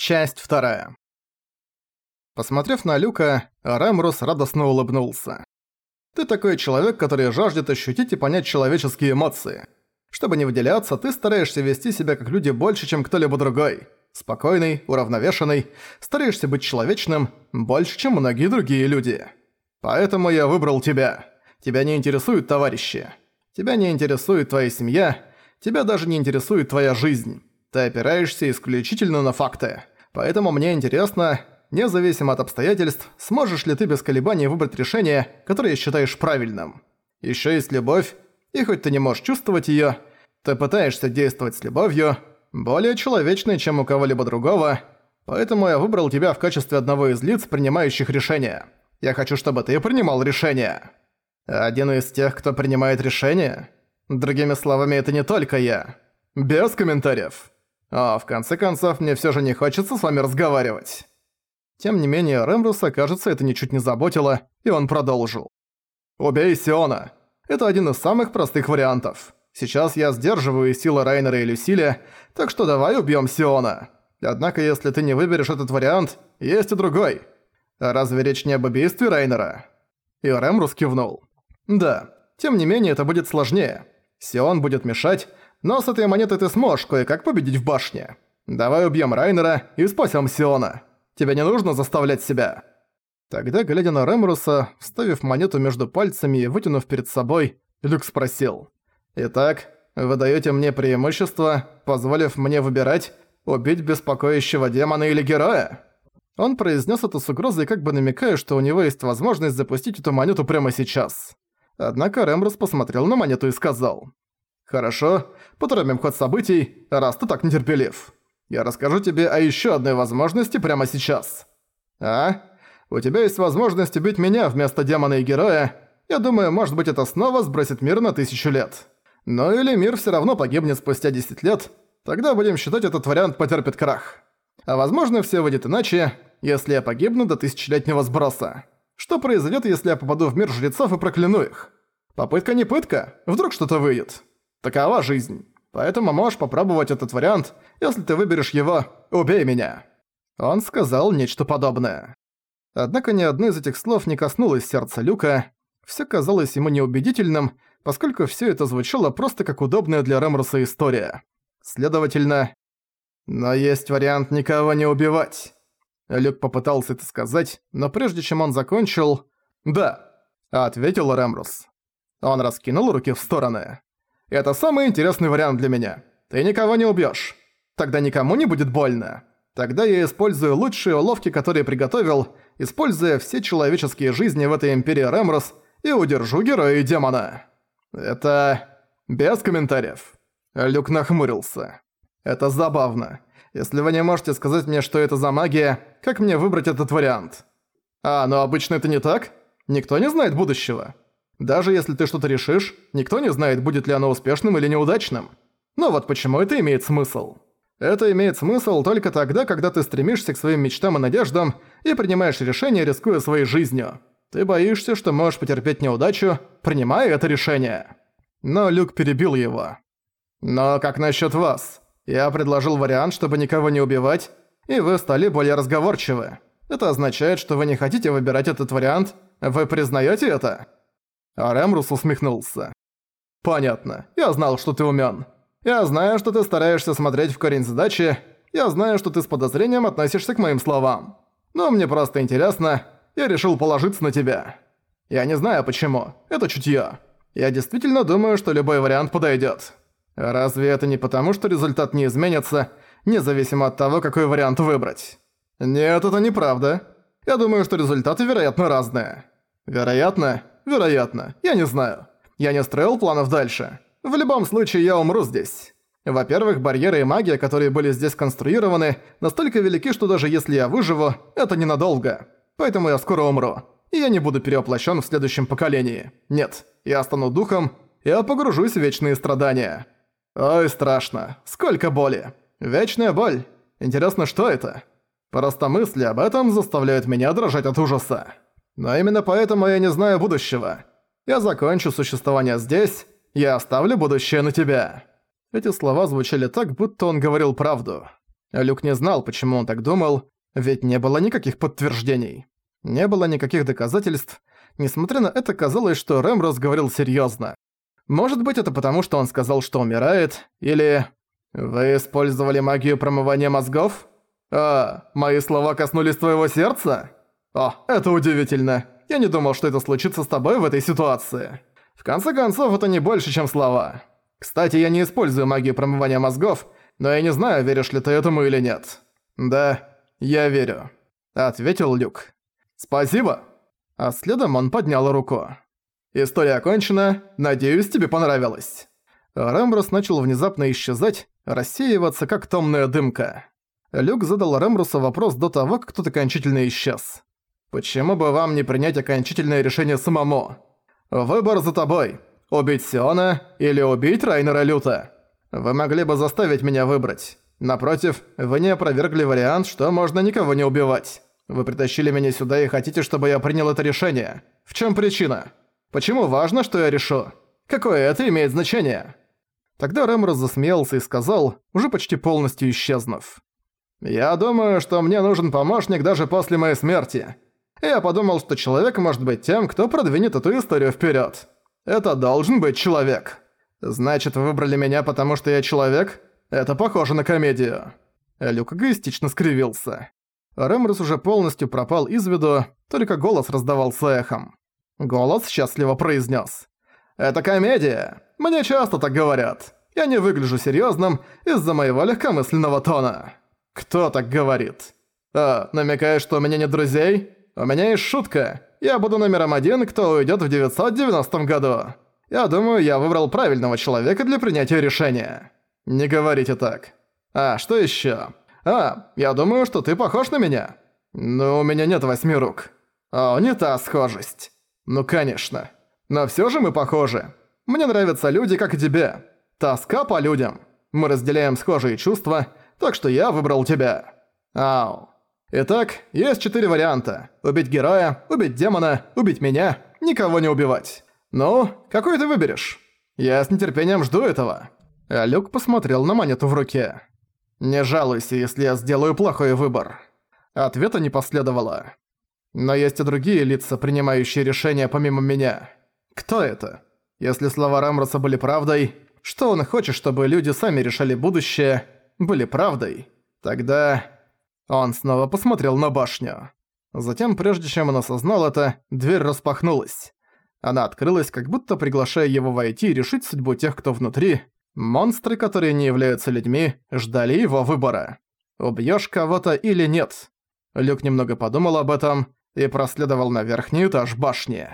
Часть вторая. Посмотрев на Люка, Рэмрус радостно улыбнулся. «Ты такой человек, который жаждет ощутить и понять человеческие эмоции. Чтобы не выделяться, ты стараешься вести себя как люди больше, чем кто-либо другой. Спокойный, уравновешенный, стараешься быть человечным больше, чем многие другие люди. Поэтому я выбрал тебя. Тебя не интересуют товарищи. Тебя не интересует твоя семья. Тебя даже не интересует твоя жизнь. Ты опираешься исключительно на факты. Поэтому мне интересно, независимо от обстоятельств, сможешь ли ты без колебаний выбрать решение, которое считаешь правильным. Ещё есть любовь, и хоть ты не можешь чувствовать её, ты пытаешься действовать с любовью, более человечной, чем у кого-либо другого, поэтому я выбрал тебя в качестве одного из лиц, принимающих решения. Я хочу, чтобы ты принимал решения. Один из тех, кто принимает решения? Другими словами, это не только я. Без комментариев. А в конце концов, мне всё же не хочется с вами разговаривать. Тем не менее, Рэмбруса, кажется, это ничуть не заботило, и он продолжил. «Убей Сиона. Это один из самых простых вариантов. Сейчас я сдерживаю силы Райнера и Люсиля, так что давай убьём Сиона. Однако, если ты не выберешь этот вариант, есть и другой. Разве речь не об убийстве Райнера?» И Рэмрус кивнул. «Да, тем не менее, это будет сложнее. Сион будет мешать, но с этой монетой ты сможешь кое-как победить в башне. Давай убьем Райнера и спасем Сиона. Тебе не нужно заставлять себя». Тогда, глядя на Ремруса, вставив монету между пальцами и вытянув перед собой, Люк спросил. «Итак, вы даёте мне преимущество, позволив мне выбирать, убить беспокоящего демона или героя?» Он произнес это с угрозой, как бы намекая, что у него есть возможность запустить эту монету прямо сейчас. Однако Ремрус посмотрел на монету и сказал. «Хорошо, поторопим ход событий, раз ты так нетерпелив. Я расскажу тебе о ещё одной возможности прямо сейчас. А? У тебя есть возможность убить меня вместо демона и героя. Я думаю, может быть, это снова сбросит мир на тысячу лет. Но или мир всё равно погибнет спустя 10 лет, тогда будем считать этот вариант потерпит крах. А возможно, всё выйдет иначе, если я погибну до тысячелетнего сброса. Что произойдет, если я попаду в мир жрецов и прокляну их? Попытка не пытка, вдруг что-то выйдет. Такова жизнь. Поэтому можешь попробовать этот вариант, если ты выберешь его «убей меня». Он сказал нечто подобное. Однако ни одно из этих слов не коснулось сердца Люка. Всё казалось ему неубедительным, поскольку всё это звучало просто как удобная для Ремруса история. Следовательно... Но есть вариант никого не убивать. Люк попытался это сказать, но прежде чем он закончил... «Да», — ответил Ремрус. Он раскинул руки в стороны. Это самый интересный вариант для меня. Ты никого не убьёшь. Тогда никому не будет больно. Тогда я использую лучшие уловки, которые приготовил, используя все человеческие жизни в этой империи Рэмрос, и удержу героя и демона. Это... без комментариев. Люк нахмурился. Это забавно. Если вы не можете сказать мне, что это за магия, как мне выбрать этот вариант? А, но обычно это не так? Никто не знает будущего. Даже если ты что-то решишь, никто не знает, будет ли оно успешным или неудачным. Но вот почему это имеет смысл. Это имеет смысл только тогда, когда ты стремишься к своим мечтам и надеждам и принимаешь решение, рискуя своей жизнью. Ты боишься, что можешь потерпеть неудачу, принимая это решение. Но Люк перебил его. «Но как насчет вас? Я предложил вариант, чтобы никого не убивать, и вы стали более разговорчивы. Это означает, что вы не хотите выбирать этот вариант? Вы признаете это?» А Рэмрус усмехнулся. «Понятно. Я знал, что ты умён. Я знаю, что ты стараешься смотреть в корень задачи. Я знаю, что ты с подозрением относишься к моим словам. Но мне просто интересно. Я решил положиться на тебя. Я не знаю почему. Это чутьё. Я действительно думаю, что любой вариант подойдёт. Разве это не потому, что результат не изменится, независимо от того, какой вариант выбрать? Нет, это неправда. Я думаю, что результаты, вероятно, разные. Вероятно? Вероятно. Я не знаю. Я не строил планов дальше. В любом случае, я умру здесь. Во-первых, барьеры и магия, которые были здесь конструированы, настолько велики, что даже если я выживу, это ненадолго. Поэтому я скоро умру. И я не буду перевоплощен в следующем поколении. Нет, я стану духом, я погружусь в вечные страдания. Ой, страшно. Сколько боли. Вечная боль. Интересно, что это? Просто мысли об этом заставляют меня дрожать от ужаса. Но именно поэтому я не знаю будущего. Я закончу существование здесь, я оставлю будущее на тебя». Эти слова звучали так, будто он говорил правду. Люк не знал, почему он так думал, ведь не было никаких подтверждений. Не было никаких доказательств. Несмотря на это, казалось, что Рэмрос говорил серьёзно. Может быть, это потому, что он сказал, что умирает, или... «Вы использовали магию промывания мозгов? А, мои слова коснулись твоего сердца? О, это удивительно. Я не думал, что это случится с тобой в этой ситуации. В конце концов, это не больше, чем слова. Кстати, я не использую магию промывания мозгов, но я не знаю, веришь ли ты этому или нет. Да, я верю», — ответил Люк. «Спасибо». А следом он поднял руку. «История окончена. Надеюсь, тебе понравилось». Рэмбрус начал внезапно исчезать, рассеиваться, как томная дымка. Люк задал Рэмбрусу вопрос до того, как тот окончательно исчез. «Почему бы вам не принять окончательное решение самому? Выбор за тобой. Убить Сиона или убить Райнера Люта. Вы могли бы заставить меня выбрать. Напротив, вы не опровергли вариант, что можно никого не убивать. Вы притащили меня сюда и хотите, чтобы я принял это решение. В чем причина? Почему важно, что я решу? Какое это имеет значение?» Тогда Рэмрос засмеялся и сказал, уже почти полностью исчезнув. «Я думаю, что мне нужен помощник даже после моей смерти. Я подумал, что человек может быть тем, кто продвинет эту историю вперед. Это должен быть человек. Значит, вы выбрали меня, потому что я человек? Это похоже на комедию». Люк эгоистично скривился. Рэмрос уже полностью пропал из виду, только голос раздавался эхом. Голос счастливо произнес: «Это комедия. Мне часто так говорят. Я не выгляжу серьезным из-за моего легкомысленного тона». «Кто так говорит?» «А, намекаешь, что у меня нет друзей? У меня есть шутка. Я буду номером один, кто уйдет в 990 году. Я думаю, я выбрал правильного человека для принятия решения». «Не говорите так. А, что еще? А, я думаю, что ты похож на меня. Но у меня нет восьми рук. О, не та схожесть». «Ну конечно. Но всё же мы похожи. Мне нравятся люди, как и тебе. Тоска по людям. Мы разделяем схожие чувства, так что я выбрал тебя. Ау. Итак, есть четыре варианта. Убить героя, убить демона, убить меня, никого не убивать. Ну, какой ты выберешь? Я с нетерпением жду этого». А Люк посмотрел на монету в руке. «Не жалуйся, если я сделаю плохой выбор». Ответа не последовало. Но есть и другие лица, принимающие решения помимо меня. Кто это? Если слова Рамроса были правдой, что он хочет, чтобы люди сами решали будущее, были правдой, тогда... Он снова посмотрел на башню. Затем, прежде чем он осознал это, дверь распахнулась. Она открылась, как будто приглашая его войти и решить судьбу тех, кто внутри. Монстры, которые не являются людьми, ждали его выбора. Убьёшь кого-то или нет? Люк немного подумал об этом, и проследовал на верхний этаж башни.